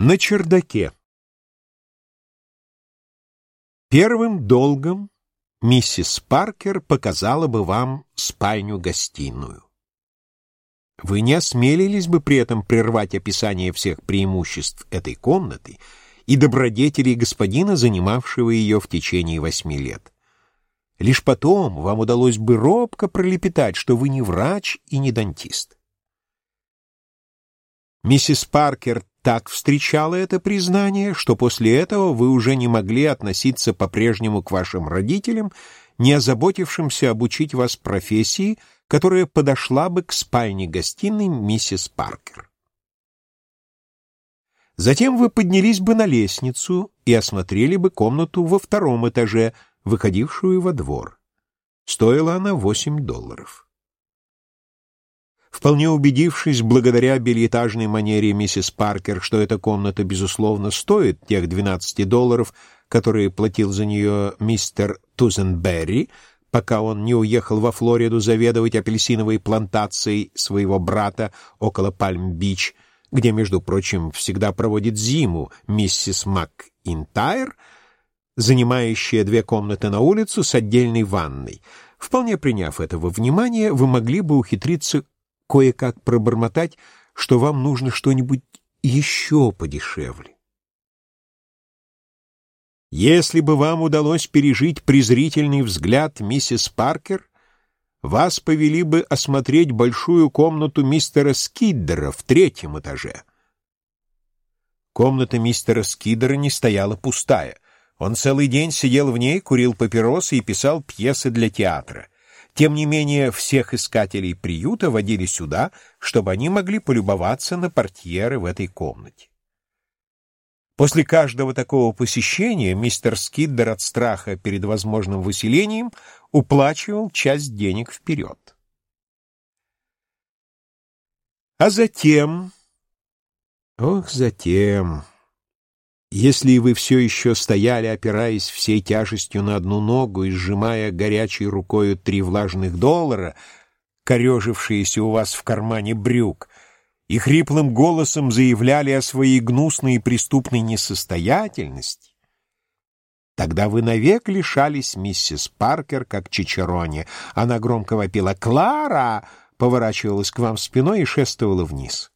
На чердаке. Первым долгом миссис Паркер показала бы вам спальню-гостиную. Вы не осмелились бы при этом прервать описание всех преимуществ этой комнаты и добродетелей господина, занимавшего ее в течение восьми лет. Лишь потом вам удалось бы робко пролепетать, что вы не врач и не дантист. Миссис Паркер так встречала это признание, что после этого вы уже не могли относиться по-прежнему к вашим родителям, не озаботившимся обучить вас профессии, которая подошла бы к спальне-гостиной миссис Паркер. Затем вы поднялись бы на лестницу и осмотрели бы комнату во втором этаже, выходившую во двор. Стоила она 8 долларов. Вполне убедившись, благодаря бельэтажной манере миссис Паркер, что эта комната, безусловно, стоит тех 12 долларов, которые платил за нее мистер Тузенберри, пока он не уехал во Флориду заведовать апельсиновой плантацией своего брата около Пальм-Бич, где, между прочим, всегда проводит зиму миссис МакИнтайр, занимающая две комнаты на улицу с отдельной ванной. Вполне приняв этого внимания, вы могли бы ухитриться кое-как пробормотать, что вам нужно что-нибудь еще подешевле. Если бы вам удалось пережить презрительный взгляд миссис Паркер, вас повели бы осмотреть большую комнату мистера Скиддера в третьем этаже. Комната мистера Скиддера не стояла пустая. Он целый день сидел в ней, курил папиросы и писал пьесы для театра. Тем не менее, всех искателей приюта водили сюда, чтобы они могли полюбоваться на портьеры в этой комнате. После каждого такого посещения мистер Скиддер от страха перед возможным выселением уплачивал часть денег вперед. А затем... Ох, затем... Если вы все еще стояли, опираясь всей тяжестью на одну ногу и сжимая горячей рукою три влажных доллара, корежившиеся у вас в кармане брюк, и хриплым голосом заявляли о своей гнусной и преступной несостоятельности, тогда вы навек лишались миссис Паркер, как Чичероне. Она громко вопила «Клара!», поворачивалась к вам спиной и шествовала вниз.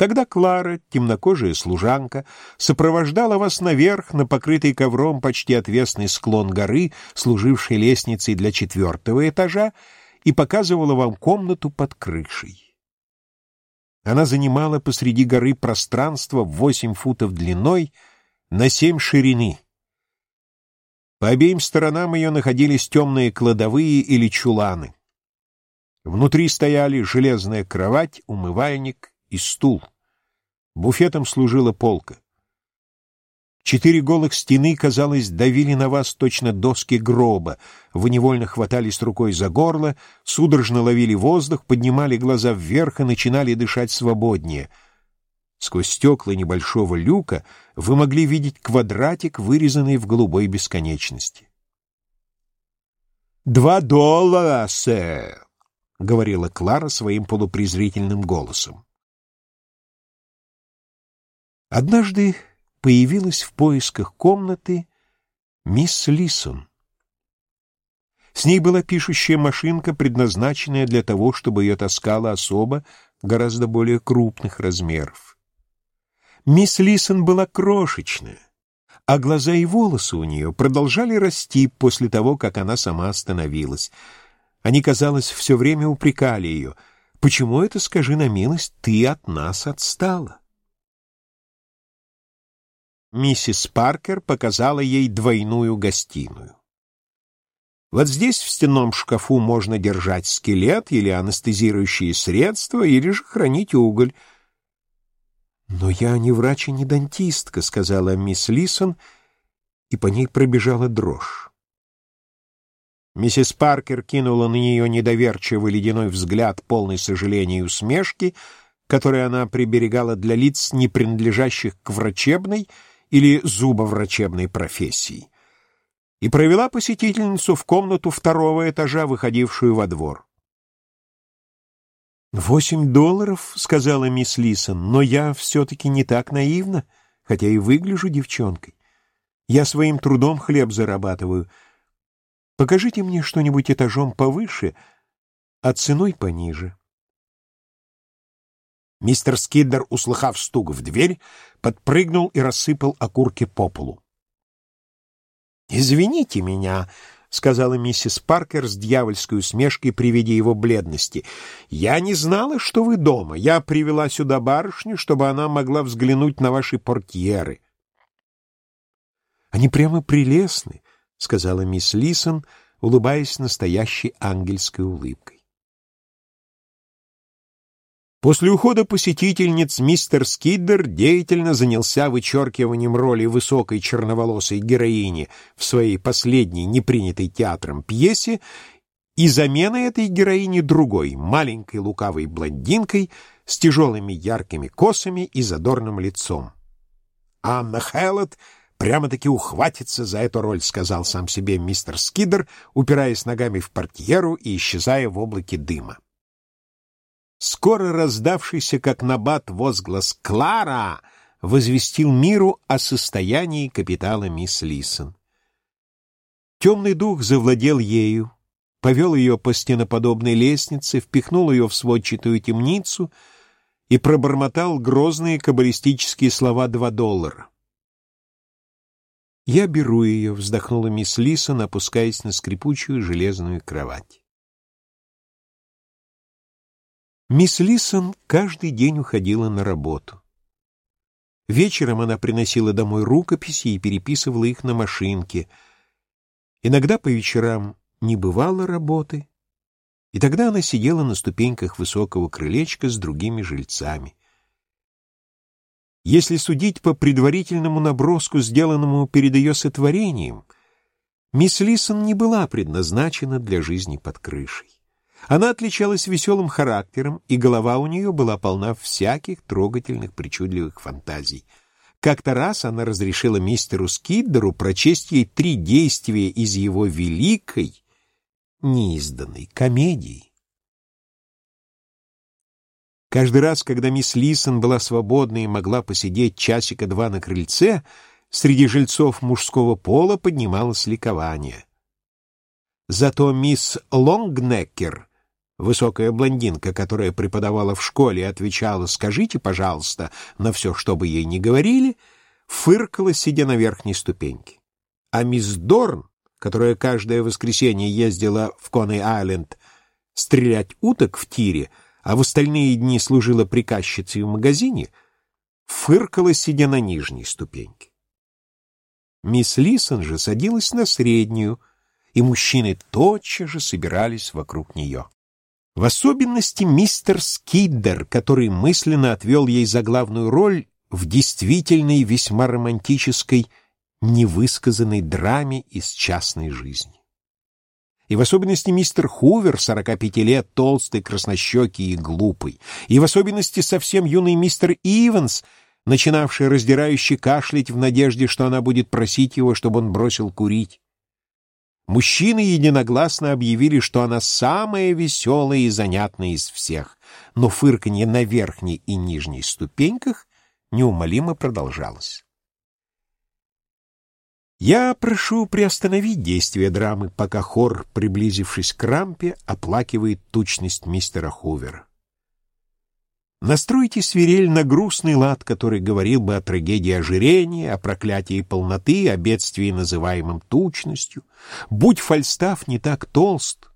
Тогда Клара, темнокожая служанка, сопровождала вас наверх на покрытый ковром почти отвесный склон горы, служивший лестницей для четвертого этажа, и показывала вам комнату под крышей. Она занимала посреди горы пространство в восемь футов длиной на семь ширины. По обеим сторонам ее находились темные кладовые или чуланы. Внутри стояли железная кровать, умывальник и стул. Буфетом служила полка. Четыре голых стены, казалось, давили на вас точно доски гроба. Вы невольно хватались рукой за горло, судорожно ловили воздух, поднимали глаза вверх и начинали дышать свободнее. Сквозь стекла небольшого люка вы могли видеть квадратик, вырезанный в голубой бесконечности. «Два доллара, сэр!» — говорила Клара своим полупрезрительным голосом. Однажды появилась в поисках комнаты мисс Лисон. С ней была пишущая машинка, предназначенная для того, чтобы ее таскала особа гораздо более крупных размеров. Мисс Лисон была крошечная, а глаза и волосы у нее продолжали расти после того, как она сама остановилась. Они, казалось, все время упрекали ее. «Почему это, скажи на милость, ты от нас отстала?» Миссис Паркер показала ей двойную гостиную. Вот здесь в стенном шкафу можно держать скелет или анестезирующие средства, или же хранить уголь. «Но я не врач и не дантистка», — сказала мисс Лисон, и по ней пробежала дрожь. Миссис Паркер кинула на нее недоверчивый ледяной взгляд, полный сожаления и усмешки, который она приберегала для лиц, не принадлежащих к врачебной, — или зубоврачебной профессии, и провела посетительницу в комнату второго этажа, выходившую во двор. «Восемь долларов», — сказала мисс Лисон, — «но я все-таки не так наивна, хотя и выгляжу девчонкой. Я своим трудом хлеб зарабатываю. Покажите мне что-нибудь этажом повыше, а ценой пониже». Мистер Скиддер, услыхав стук в дверь, подпрыгнул и рассыпал окурки по полу. «Извините меня», — сказала миссис Паркер с дьявольской усмешкой при виде его бледности. «Я не знала, что вы дома. Я привела сюда барышню, чтобы она могла взглянуть на ваши портьеры». «Они прямо прелестны», — сказала мисс Лисон, улыбаясь настоящей ангельской улыбкой. После ухода посетительниц мистер Скиддер деятельно занялся вычеркиванием роли высокой черноволосой героини в своей последней, непринятой театром пьесе и заменой этой героини другой, маленькой лукавой блондинкой с тяжелыми яркими косами и задорным лицом. «Анна Хэллот прямо-таки ухватится за эту роль», — сказал сам себе мистер Скиддер, упираясь ногами в портьеру и исчезая в облаке дыма. Скоро раздавшийся, как набат, возглас «Клара!» возвестил миру о состоянии капитала мисс Лисон. Темный дух завладел ею, повел ее по стеноподобной лестнице, впихнул ее в сводчатую темницу и пробормотал грозные каббалистические слова «два доллара». «Я беру ее», — вздохнула мисс Лисон, опускаясь на скрипучую железную кровать. Мисс Лисон каждый день уходила на работу. Вечером она приносила домой рукописи и переписывала их на машинке. Иногда по вечерам не бывало работы, и тогда она сидела на ступеньках высокого крылечка с другими жильцами. Если судить по предварительному наброску, сделанному перед ее сотворением, мисс Лисон не была предназначена для жизни под крышей. Она отличалась веселым характером, и голова у нее была полна всяких трогательных причудливых фантазий. Как-то раз она разрешила мистеру Скиддеру прочесть ей три действия из его великой, неизданной комедии. Каждый раз, когда мисс Лисон была свободна и могла посидеть часика-два на крыльце, среди жильцов мужского пола поднималось ликование. Зато мисс Лонгнекер Высокая блондинка, которая преподавала в школе отвечала «скажите, пожалуйста» на все, что бы ей ни говорили, фыркала, сидя на верхней ступеньке. А мисс Дорн, которая каждое воскресенье ездила в Коней-Айленд стрелять уток в тире, а в остальные дни служила приказчицей в магазине, фыркала, сидя на нижней ступеньке. Мисс Лисон же садилась на среднюю, и мужчины тотчас же собирались вокруг нее. В особенности мистер Скиддер, который мысленно отвел ей за главную роль в действительной весьма романтической невысказанной драме из частной жизни. И в особенности мистер Хувер, 45 лет, толстый, краснощекий и глупый. И в особенности совсем юный мистер Иванс, начинавший раздирающе кашлять в надежде, что она будет просить его, чтобы он бросил курить. Мужчины единогласно объявили, что она самая веселая и занятная из всех, но фырканье на верхней и нижней ступеньках неумолимо продолжалось. Я прошу приостановить действие драмы, пока хор, приблизившись к рампе, оплакивает тучность мистера Хувера. Настройте свирель на грустный лад, который говорил бы о трагедии ожирения, о проклятии полноты, о бедствии, называемом тучностью. Будь Фальстаф не так толст,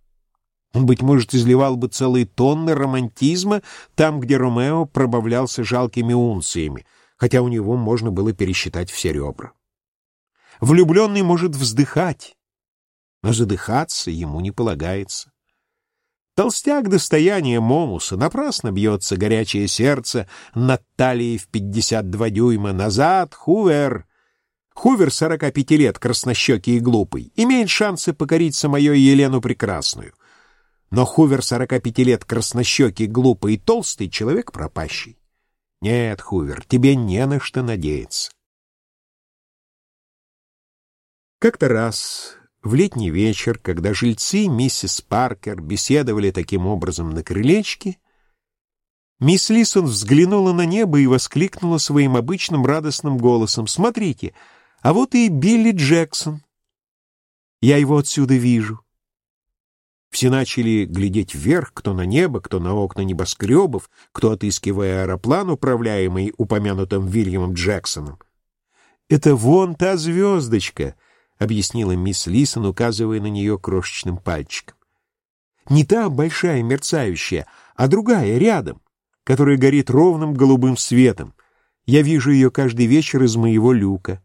он, быть может, изливал бы целые тонны романтизма там, где Ромео пробавлялся жалкими унциями, хотя у него можно было пересчитать все ребра. Влюбленный может вздыхать, но задыхаться ему не полагается. Толстяк достояние Момуса, напрасно бьется горячее сердце над талией в пятьдесят два дюйма. Назад, Хувер! Хувер, сорока пяти лет, краснощекий и глупый, имеет шансы покорить самую Елену Прекрасную. Но Хувер, сорока пяти лет, краснощекий, глупый и толстый, человек пропащий. Нет, Хувер, тебе не на что надеяться. Как-то раз в летний вечер, когда жильцы миссис Паркер беседовали таким образом на крылечке, Мисс Лисон взглянула на небо и воскликнула своим обычным радостным голосом. «Смотрите, а вот и Билли Джексон. Я его отсюда вижу». Все начали глядеть вверх, кто на небо, кто на окна небоскребов, кто отыскивая аэроплан, управляемый упомянутым Вильямом Джексоном. «Это вон та звездочка», — объяснила мисс Лисон, указывая на нее крошечным пальчиком. «Не та большая мерцающая, а другая, рядом, которая горит ровным голубым светом. Я вижу ее каждый вечер из моего люка.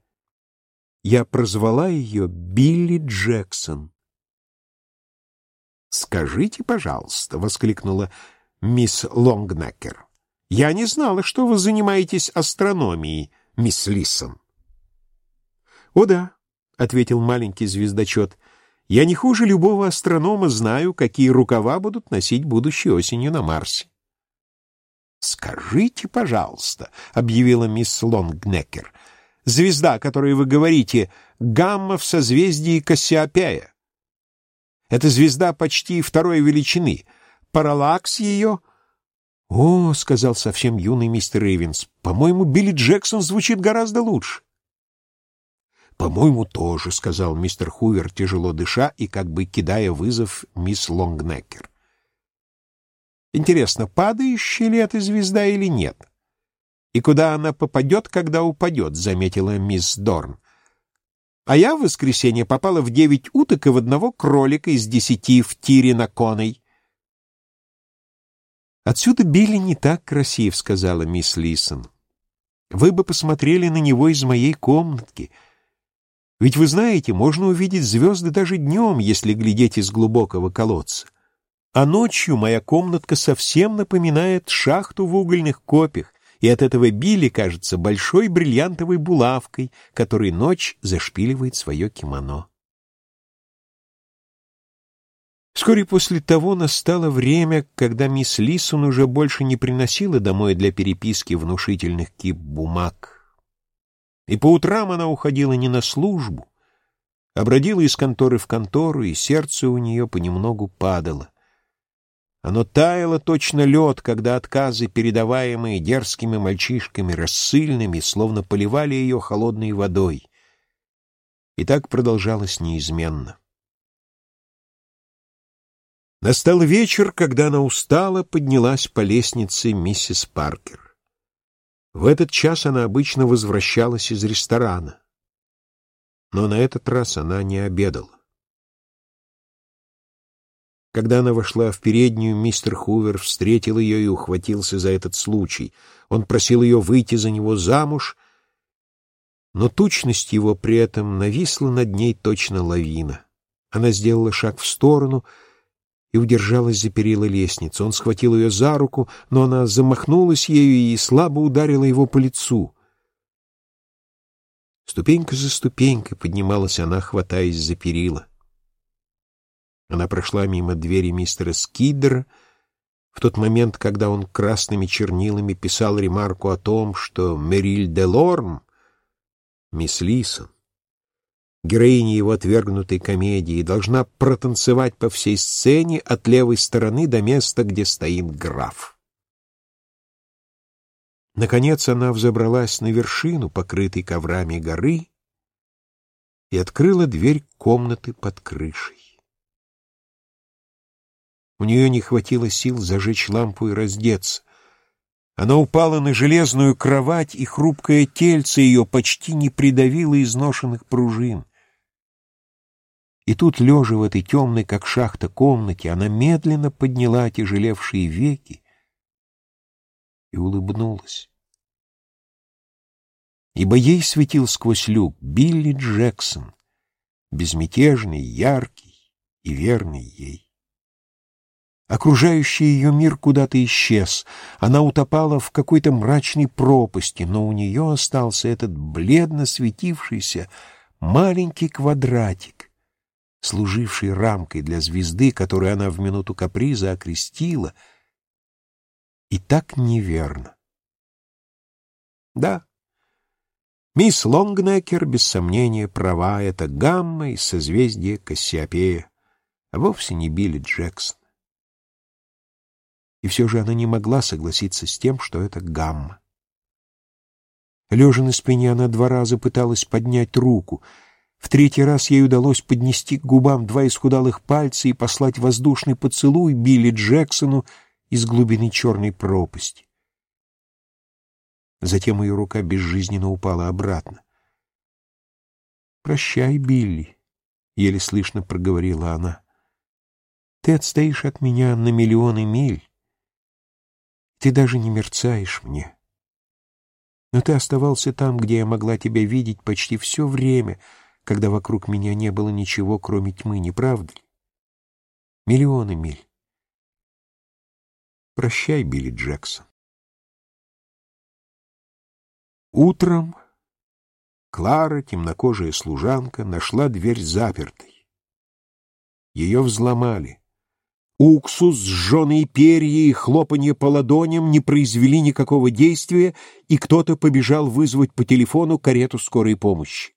Я прозвала ее Билли Джексон». «Скажите, пожалуйста», — воскликнула мисс Лонгнекер. «Я не знала, что вы занимаетесь астрономией, мисс Лисон». «О да», — ответил маленький звездочет, — «я не хуже любого астронома знаю, какие рукава будут носить будущей осенью на Марсе». «Скажите, пожалуйста», — объявила мисс Лонгнекер, — «звезда, о которой вы говорите, гамма в созвездии Кассиопея. Это звезда почти второй величины. Параллакс ее...» «О», — сказал совсем юный мистер Эйвенс, — «по-моему, Билли Джексон звучит гораздо лучше». «По-моему, тоже», — сказал мистер Хувер, тяжело дыша и как бы кидая вызов мисс Лонгнекер. «Интересно, падающая ли эта звезда или нет? И куда она попадет, когда упадет?» — заметила мисс Дорн. «А я в воскресенье попала в девять уток и в одного кролика из десяти в тире на коной». «Отсюда Билли не так красив», — сказала мисс Лисон. «Вы бы посмотрели на него из моей комнатки». Ведь вы знаете, можно увидеть звезды даже днем, если глядеть из глубокого колодца. А ночью моя комнатка совсем напоминает шахту в угольных копьях, и от этого Билли кажется большой бриллиантовой булавкой, которой ночь зашпиливает свое кимоно. Вскоре после того настало время, когда мисс Лисон уже больше не приносила домой для переписки внушительных кип бумаг, и по утрам она уходила не на службу, а бродила из конторы в контору, и сердце у нее понемногу падало. Оно таяло точно лед, когда отказы, передаваемые дерзкими мальчишками, рассыльными, словно поливали ее холодной водой. И так продолжалось неизменно. Настал вечер, когда она устала, поднялась по лестнице миссис Паркер. В этот час она обычно возвращалась из ресторана. Но на этот раз она не обедала. Когда она вошла в переднюю, мистер Хувер встретил ее и ухватился за этот случай. Он просил ее выйти за него замуж, но тучность его при этом нависла над ней точно лавина. Она сделала шаг в сторону — и удержалась за перила лестницы. Он схватил ее за руку, но она замахнулась ею и слабо ударила его по лицу. Ступенька за ступенькой поднималась она, хватаясь за перила. Она прошла мимо двери мистера Скиддера в тот момент, когда он красными чернилами писал ремарку о том, что Мериль де Лорм, мисс Лисон, героиня его отвергнутой комедии, должна протанцевать по всей сцене от левой стороны до места, где стоит граф. Наконец она взобралась на вершину, покрытой коврами горы, и открыла дверь комнаты под крышей. У нее не хватило сил зажечь лампу и раздеться. Она упала на железную кровать, и хрупкое тельце ее почти не придавило изношенных пружин. И тут, лежа в этой темной, как шахта, комнате, она медленно подняла тяжелевшие веки и улыбнулась. Ибо ей светил сквозь люк Билли Джексон, безмятежный, яркий и верный ей. Окружающий ее мир куда-то исчез. Она утопала в какой-то мрачной пропасти, но у нее остался этот бледно светившийся маленький квадратик, служивший рамкой для звезды, которую она в минуту каприза окрестила, и так неверно. Да, мисс Лонгнекер, без сомнения, права, это гамма из созвездия Кассиопея, а вовсе не Билли Джексон. И все же она не могла согласиться с тем, что это гамма. Лежа на спине, она два раза пыталась поднять руку. В третий раз ей удалось поднести к губам два исхудалых пальца и послать воздушный поцелуй Билли Джексону из глубины черной пропасти. Затем ее рука безжизненно упала обратно. «Прощай, Билли», — еле слышно проговорила она. «Ты отстоишь от меня на миллионы миль. Ты даже не мерцаешь мне. Но ты оставался там, где я могла тебя видеть почти все время, когда вокруг меня не было ничего, кроме тьмы, не правда ли? Миллионы миль. Прощай, Билли Джексон. Утром Клара, темнокожая служанка, нашла дверь запертой. Ее взломали. Уксус, сжженные перья и хлопанье по ладоням не произвели никакого действия, и кто-то побежал вызвать по телефону карету скорой помощи.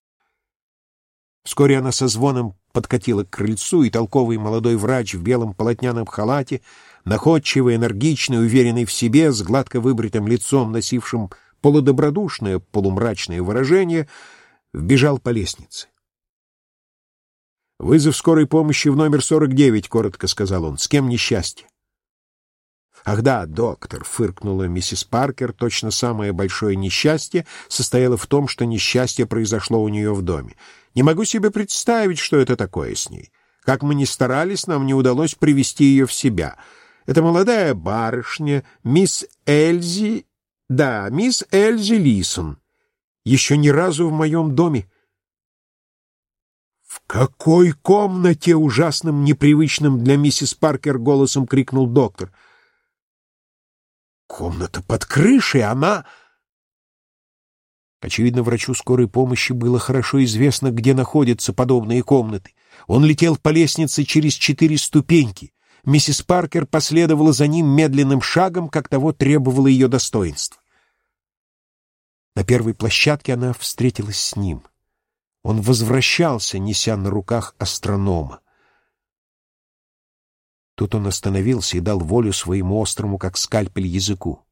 Вскоре она со звоном подкатила к крыльцу, и толковый молодой врач в белом полотняном халате, находчивый, энергичный, уверенный в себе, с гладко выбритым лицом, носившим полудобродушное, полумрачное выражение, вбежал по лестнице. «Вызов скорой помощи в номер 49», — коротко сказал он. «С кем несчастье?» «Ах да, доктор», — фыркнула миссис Паркер, точно самое большое несчастье состояло в том, что несчастье произошло у нее в доме. «Не могу себе представить, что это такое с ней. Как мы ни старались, нам не удалось привести ее в себя. Это молодая барышня, мисс Эльзи да, мисс Эльзи Лисон. Еще ни разу в моем доме. «В какой комнате?» — ужасным, непривычным для миссис Паркер голосом крикнул доктор. «Комната под крышей, она...» Очевидно, врачу скорой помощи было хорошо известно, где находятся подобные комнаты. Он летел по лестнице через четыре ступеньки. Миссис Паркер последовала за ним медленным шагом, как того требовало ее достоинство. На первой площадке она встретилась с ним. Он возвращался, неся на руках астронома. Тут он остановился и дал волю своему острому, как скальпель, языку.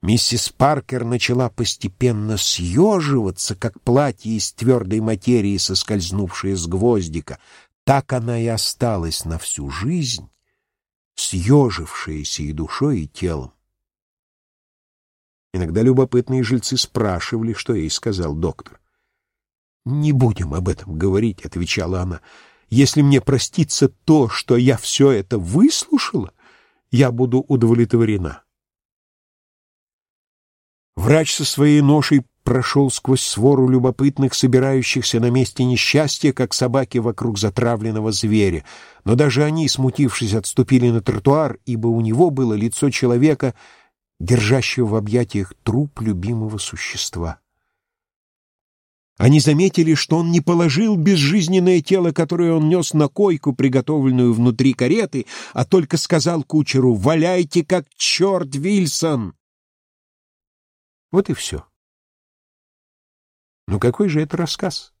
Миссис Паркер начала постепенно съеживаться, как платье из твердой материи, соскользнувшее с гвоздика. Так она и осталась на всю жизнь, съежившаяся и душой, и телом. Иногда любопытные жильцы спрашивали, что ей сказал доктор. «Не будем об этом говорить», — отвечала она. «Если мне простится то, что я все это выслушала, я буду удовлетворена». Врач со своей ношей прошел сквозь свору любопытных, собирающихся на месте несчастья, как собаки вокруг затравленного зверя. Но даже они, смутившись, отступили на тротуар, ибо у него было лицо человека, держащего в объятиях труп любимого существа. Они заметили, что он не положил безжизненное тело, которое он нес на койку, приготовленную внутри кареты, а только сказал кучеру «Валяйте, как черт, Вильсон!» Вот и все. Ну какой же это рассказ?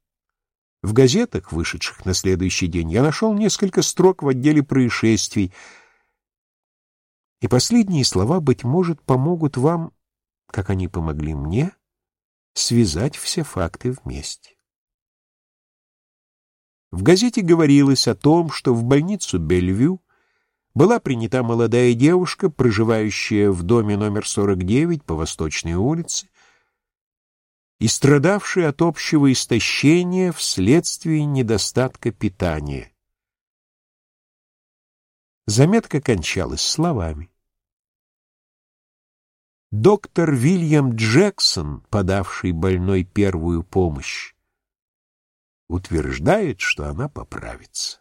В газетах, вышедших на следующий день, я нашел несколько строк в отделе происшествий — и последние слова, быть может, помогут вам, как они помогли мне, связать все факты вместе. В газете говорилось о том, что в больницу Бельвю была принята молодая девушка, проживающая в доме номер 49 по Восточной улице, и страдавшая от общего истощения вследствие недостатка питания. Заметка кончалась словами. Доктор Вильям Джексон, подавший больной первую помощь, утверждает, что она поправится.